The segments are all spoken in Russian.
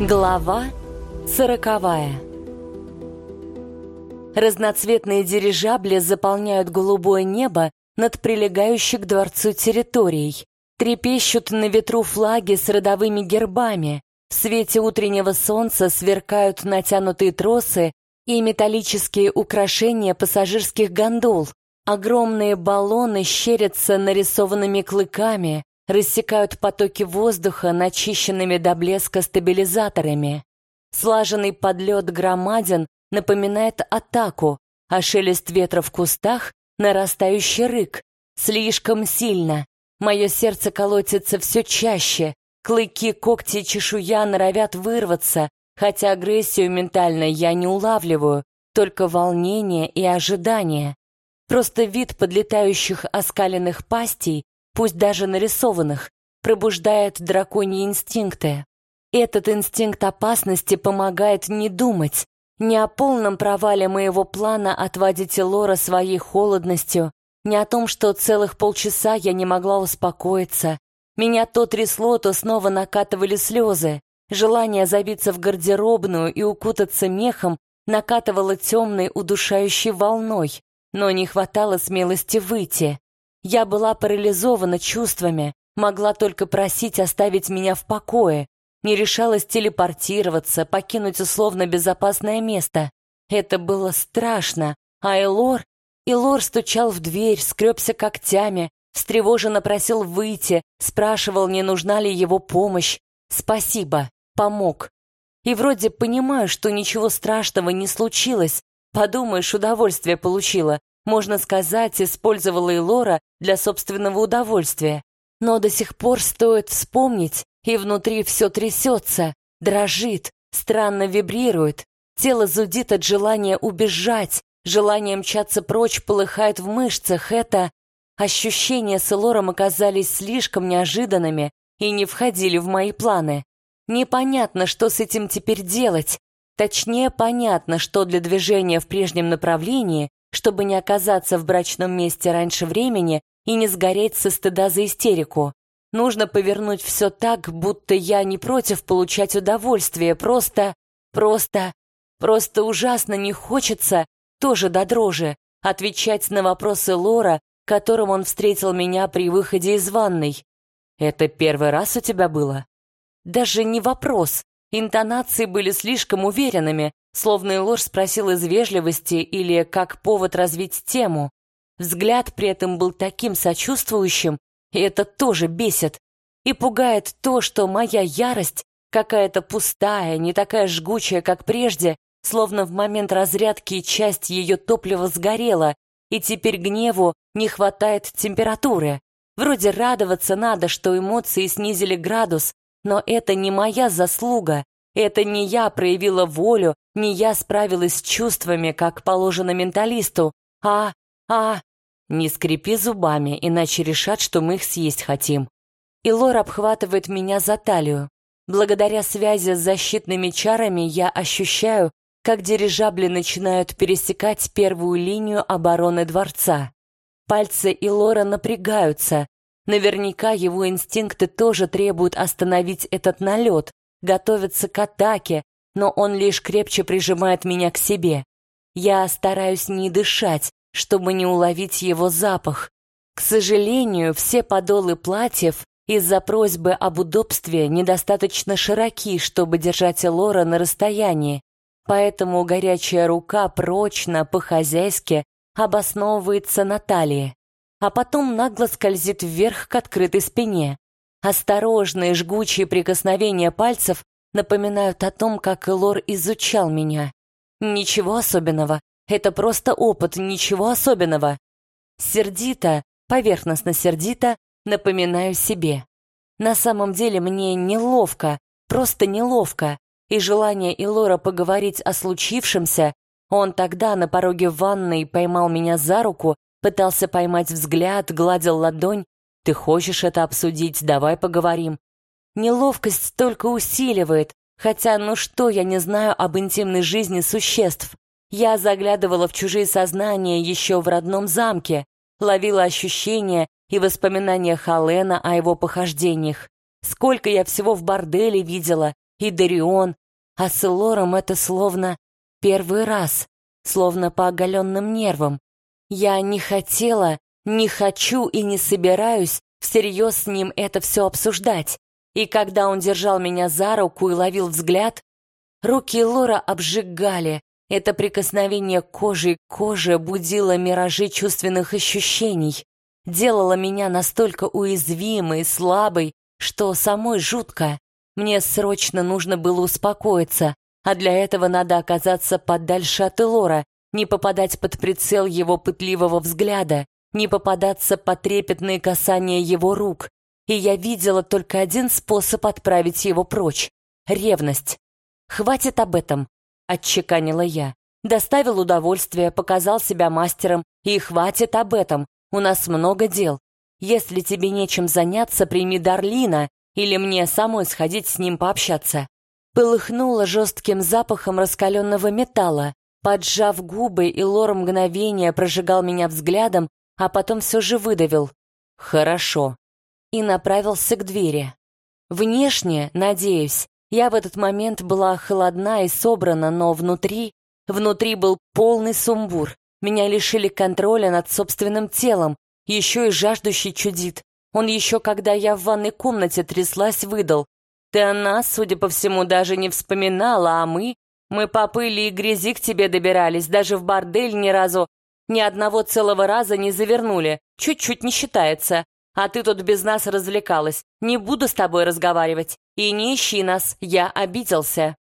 Глава сороковая Разноцветные дирижабли заполняют голубое небо над прилегающей к дворцу территорией. Трепещут на ветру флаги с родовыми гербами. В свете утреннего солнца сверкают натянутые тросы и металлические украшения пассажирских гондол. Огромные баллоны щерятся нарисованными клыками, рассекают потоки воздуха начищенными до блеска стабилизаторами. Слаженный подлет громадин напоминает атаку, а шелест ветра в кустах — нарастающий рык. Слишком сильно. Мое сердце колотится все чаще. Клыки, когти и чешуя норовят вырваться, хотя агрессию ментально я не улавливаю, только волнение и ожидание. Просто вид подлетающих оскаленных пастей пусть даже нарисованных, пробуждает драконьи инстинкты. Этот инстинкт опасности помогает не думать, не о полном провале моего плана отводить Лора своей холодностью, не о том, что целых полчаса я не могла успокоиться. Меня то трясло, то снова накатывали слезы. Желание забиться в гардеробную и укутаться мехом накатывало темной удушающей волной, но не хватало смелости выйти. Я была парализована чувствами, могла только просить оставить меня в покое, не решалась телепортироваться, покинуть условно безопасное место. Это было страшно, а Элор... Элор стучал в дверь, скребся когтями, встревоженно просил выйти, спрашивал, не нужна ли его помощь. Спасибо, помог. И вроде понимаю, что ничего страшного не случилось. Подумаешь, удовольствие получила. Можно сказать, использовала и Лора для собственного удовольствия. Но до сих пор стоит вспомнить, и внутри все трясется, дрожит, странно вибрирует. Тело зудит от желания убежать, желание мчаться прочь полыхает в мышцах. Это... Ощущения с Элором оказались слишком неожиданными и не входили в мои планы. Непонятно, что с этим теперь делать. Точнее, понятно, что для движения в прежнем направлении чтобы не оказаться в брачном месте раньше времени и не сгореть со стыда за истерику. Нужно повернуть все так, будто я не против получать удовольствие, просто, просто, просто ужасно не хочется, тоже до дрожи, отвечать на вопросы Лора, которым он встретил меня при выходе из ванной. «Это первый раз у тебя было?» Даже не вопрос. Интонации были слишком уверенными, словно и ложь спросил из вежливости или как повод развить тему. Взгляд при этом был таким сочувствующим, и это тоже бесит. И пугает то, что моя ярость какая-то пустая, не такая жгучая, как прежде, словно в момент разрядки часть ее топлива сгорела, и теперь гневу не хватает температуры. Вроде радоваться надо, что эмоции снизили градус, но это не моя заслуга. Это не я проявила волю, не я справилась с чувствами, как положено менталисту, а... а... Не скрипи зубами, иначе решат, что мы их съесть хотим. И Лор обхватывает меня за талию. Благодаря связи с защитными чарами я ощущаю, как дирижабли начинают пересекать первую линию обороны дворца. Пальцы Илора напрягаются. Наверняка его инстинкты тоже требуют остановить этот налет, готовится к атаке, но он лишь крепче прижимает меня к себе. Я стараюсь не дышать, чтобы не уловить его запах. К сожалению, все подолы платьев из-за просьбы об удобстве недостаточно широки, чтобы держать Лора на расстоянии, поэтому горячая рука прочно, по-хозяйски, обосновывается на талии, а потом нагло скользит вверх к открытой спине. Осторожные жгучие прикосновения пальцев напоминают о том, как Элор изучал меня. Ничего особенного. Это просто опыт, ничего особенного. Сердито, поверхностно сердито, напоминаю себе. На самом деле мне неловко, просто неловко, и желание Илора поговорить о случившемся, он тогда на пороге ванной поймал меня за руку, пытался поймать взгляд, гладил ладонь, ты хочешь это обсудить, давай поговорим. Неловкость только усиливает, хотя ну что я не знаю об интимной жизни существ. Я заглядывала в чужие сознания еще в родном замке, ловила ощущения и воспоминания Халена о его похождениях. Сколько я всего в борделе видела, и Дарион, а с Лором это словно первый раз, словно по оголенным нервам. Я не хотела, не хочу и не собираюсь всерьез с ним это все обсуждать. И когда он держал меня за руку и ловил взгляд, руки Лора обжигали. Это прикосновение кожи к коже будило миражи чувственных ощущений, делало меня настолько уязвимой, слабой, что самой жутко. Мне срочно нужно было успокоиться, а для этого надо оказаться подальше от Элора, не попадать под прицел его пытливого взгляда, не попадаться под трепетные касания его рук. И я видела только один способ отправить его прочь — ревность. «Хватит об этом», — отчеканила я. Доставил удовольствие, показал себя мастером, и хватит об этом, у нас много дел. Если тебе нечем заняться, прими Дарлина, или мне самой сходить с ним пообщаться. Полыхнуло жестким запахом раскаленного металла. Поджав губы, и Лор мгновение прожигал меня взглядом, а потом все же выдавил «Хорошо» и направился к двери. Внешне, надеюсь, я в этот момент была холодна и собрана, но внутри... Внутри был полный сумбур. Меня лишили контроля над собственным телом, еще и жаждущий чудит. Он еще, когда я в ванной комнате тряслась, выдал. Ты о нас, судя по всему, даже не вспоминала, а мы... Мы по пыли и грязи к тебе добирались, даже в бордель ни разу ни одного целого раза не завернули, чуть-чуть не считается. А ты тут без нас развлекалась. Не буду с тобой разговаривать. И не ищи нас, я обиделся.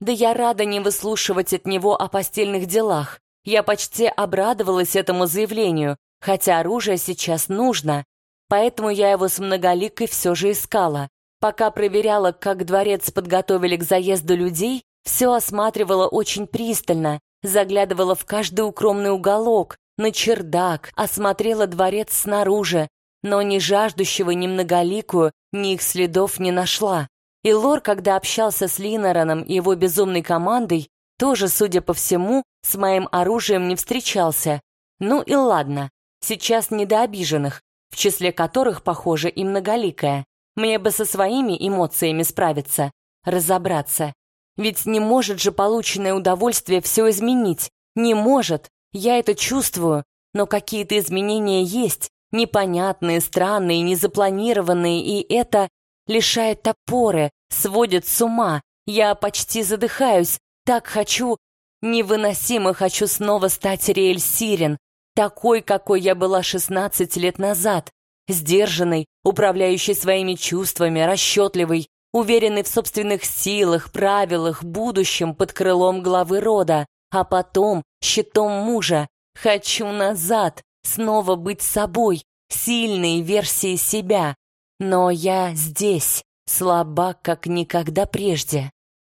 Да я рада не выслушивать от него о постельных делах. Я почти обрадовалась этому заявлению, хотя оружие сейчас нужно. Поэтому я его с многоликой все же искала. Пока проверяла, как дворец подготовили к заезду людей, все осматривала очень пристально, заглядывала в каждый укромный уголок, на чердак, осмотрела дворец снаружи, но ни жаждущего, ни многоликую, ни их следов не нашла. И Лор, когда общался с Линораном и его безумной командой, тоже, судя по всему, с моим оружием не встречался. Ну и ладно, сейчас не до обиженных, в числе которых, похоже, и многоликая. Мне бы со своими эмоциями справиться, разобраться. Ведь не может же полученное удовольствие все изменить. Не может. Я это чувствую. Но какие-то изменения есть. Непонятные, странные, незапланированные. И это лишает опоры, сводит с ума. Я почти задыхаюсь. Так хочу... Невыносимо хочу снова стать Риэль Сирен. Такой, какой я была 16 лет назад. Сдержанной, управляющей своими чувствами, расчетливой, уверенный в собственных силах, правилах, будущем под крылом главы рода, а потом щитом мужа. Хочу назад, снова быть собой, сильной версией себя. Но я здесь, слаба, как никогда прежде.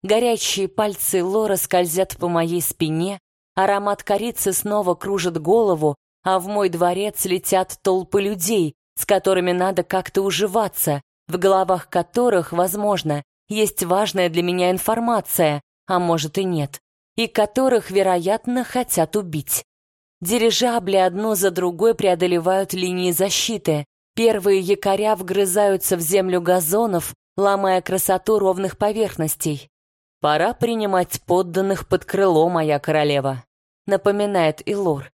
Горячие пальцы Лора скользят по моей спине, аромат корицы снова кружит голову, а в мой дворец летят толпы людей, с которыми надо как-то уживаться, в головах которых, возможно, есть важная для меня информация, а может и нет, и которых, вероятно, хотят убить. Дирижабли одно за другой преодолевают линии защиты. Первые якоря вгрызаются в землю газонов, ломая красоту ровных поверхностей. «Пора принимать подданных под крыло, моя королева», — напоминает Илор.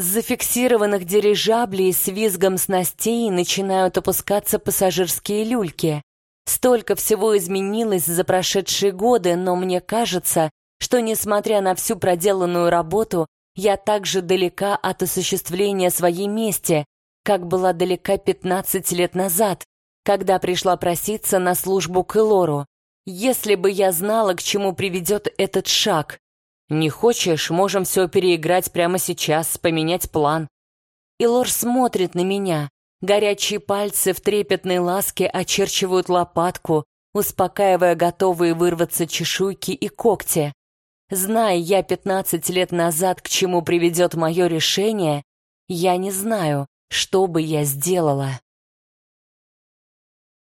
С зафиксированных дирижаблей с визгом снастей начинают опускаться пассажирские люльки. Столько всего изменилось за прошедшие годы, но мне кажется, что, несмотря на всю проделанную работу, я так же далека от осуществления своей мести, как была далека 15 лет назад, когда пришла проситься на службу к Элору. Если бы я знала, к чему приведет этот шаг, «Не хочешь, можем все переиграть прямо сейчас, поменять план». И Лор смотрит на меня. Горячие пальцы в трепетной ласке очерчивают лопатку, успокаивая готовые вырваться чешуйки и когти. Зная я пятнадцать лет назад, к чему приведет мое решение, я не знаю, что бы я сделала.